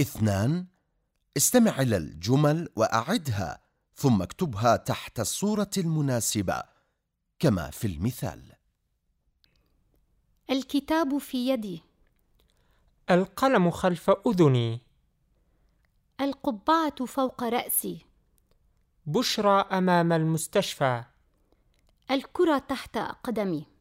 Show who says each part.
Speaker 1: اثنان استمع إلى الجمل وأعدها ثم اكتبها تحت الصورة المناسبة كما في المثال.
Speaker 2: الكتاب في يدي.
Speaker 3: القلم خلف أذني.
Speaker 2: القبعة فوق رأسي.
Speaker 3: بشرى أمام المستشفى.
Speaker 2: الكرة تحت قدمي